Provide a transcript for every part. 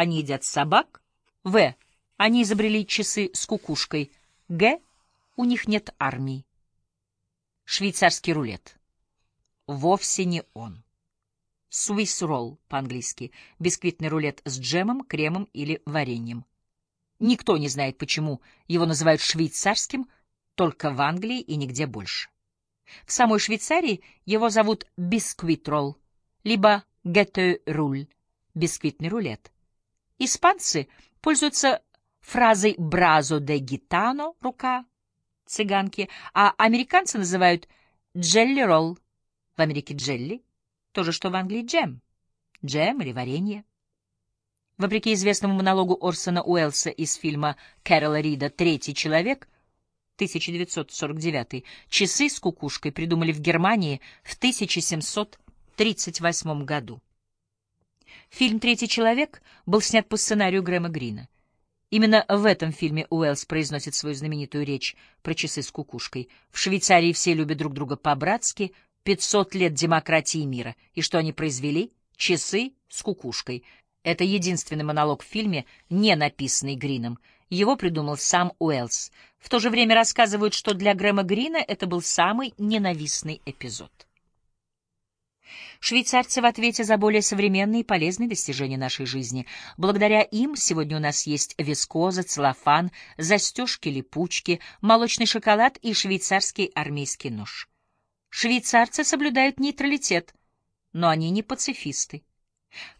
Они едят собак. В. Они изобрели часы с кукушкой. Г. У них нет армии. Швейцарский рулет. Вовсе не он. Swiss roll по-английски. Бисквитный рулет с джемом, кремом или вареньем. Никто не знает, почему его называют швейцарским, только в Англии и нигде больше. В самой Швейцарии его зовут бисквит-ролл, либо гетте-руль, бисквитный рулет. Испанцы пользуются фразой «бразо де гитано» — рука цыганки, а американцы называют «джелли-ролл». В Америке «джелли» — то же, что в Англии «джем», джем или варенье. Вопреки известному монологу Орсона Уэллса из фильма Кэрола Рида «Третий человек», 1949, часы с кукушкой придумали в Германии в 1738 году. Фильм «Третий человек» был снят по сценарию Грэма Грина. Именно в этом фильме Уэллс произносит свою знаменитую речь про часы с кукушкой. В Швейцарии все любят друг друга по-братски, 500 лет демократии и мира. И что они произвели? Часы с кукушкой. Это единственный монолог в фильме, не написанный Грином. Его придумал сам Уэллс. В то же время рассказывают, что для Грэма Грина это был самый ненавистный эпизод. Швейцарцы в ответе за более современные и полезные достижения нашей жизни. Благодаря им сегодня у нас есть вискоза, целлофан, застежки-липучки, молочный шоколад и швейцарский армейский нож. Швейцарцы соблюдают нейтралитет, но они не пацифисты.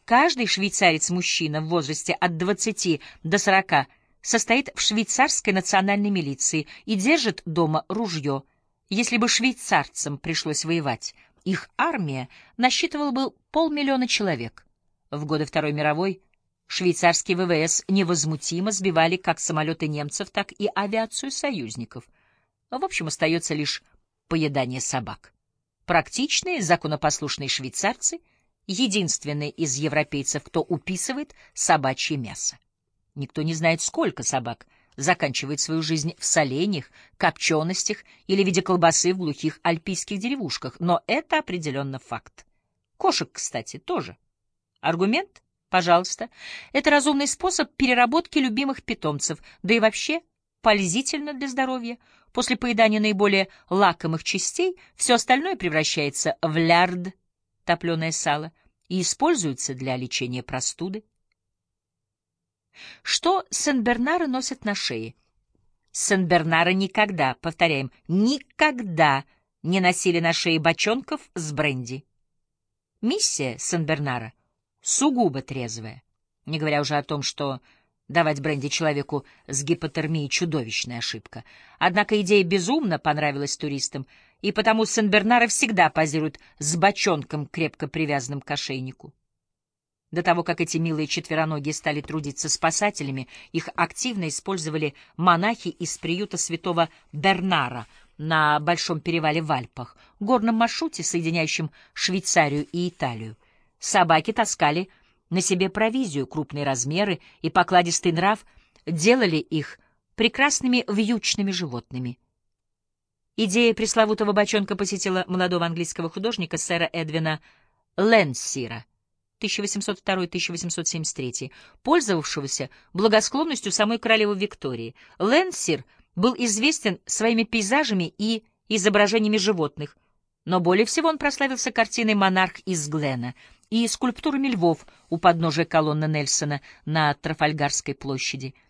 Каждый швейцарец-мужчина в возрасте от 20 до 40 состоит в швейцарской национальной милиции и держит дома ружье. Если бы швейцарцам пришлось воевать, их армия насчитывала бы полмиллиона человек. В годы Второй мировой швейцарские ВВС невозмутимо сбивали как самолеты немцев, так и авиацию союзников. В общем, остается лишь поедание собак. Практичные, законопослушные швейцарцы — единственные из европейцев, кто уписывает собачье мясо. Никто не знает, сколько собак — заканчивает свою жизнь в соленьях, копченостях или в виде колбасы в глухих альпийских деревушках, но это определенно факт. Кошек, кстати, тоже. Аргумент? Пожалуйста. Это разумный способ переработки любимых питомцев, да и вообще пользительно для здоровья. После поедания наиболее лакомых частей все остальное превращается в лярд, топленое сало, и используется для лечения простуды. Что Сен-Бернары носят на шее? Сен-Бернары никогда, повторяем, никогда не носили на шее бочонков с бренди. Миссия Сен-Бернара сугубо трезвая, не говоря уже о том, что давать бренди человеку с гипотермией — чудовищная ошибка. Однако идея безумно понравилась туристам, и потому Сен-Бернары всегда позируют с бочонком, крепко привязанным к ошейнику. До того, как эти милые четвероногие стали трудиться спасателями, их активно использовали монахи из приюта святого Бернара на Большом перевале в Альпах, горном маршруте, соединяющем Швейцарию и Италию. Собаки таскали на себе провизию, крупные размеры и покладистый нрав делали их прекрасными вьючными животными. Идея пресловутого бочонка посетила молодого английского художника сэра Эдвина Ленсира — 1802-1873, пользовавшегося благосклонностью самой королевы Виктории. Ленсир был известен своими пейзажами и изображениями животных, но более всего он прославился картиной «Монарх из Глена» и скульптурами львов у подножия колонны Нельсона на Трафальгарской площади —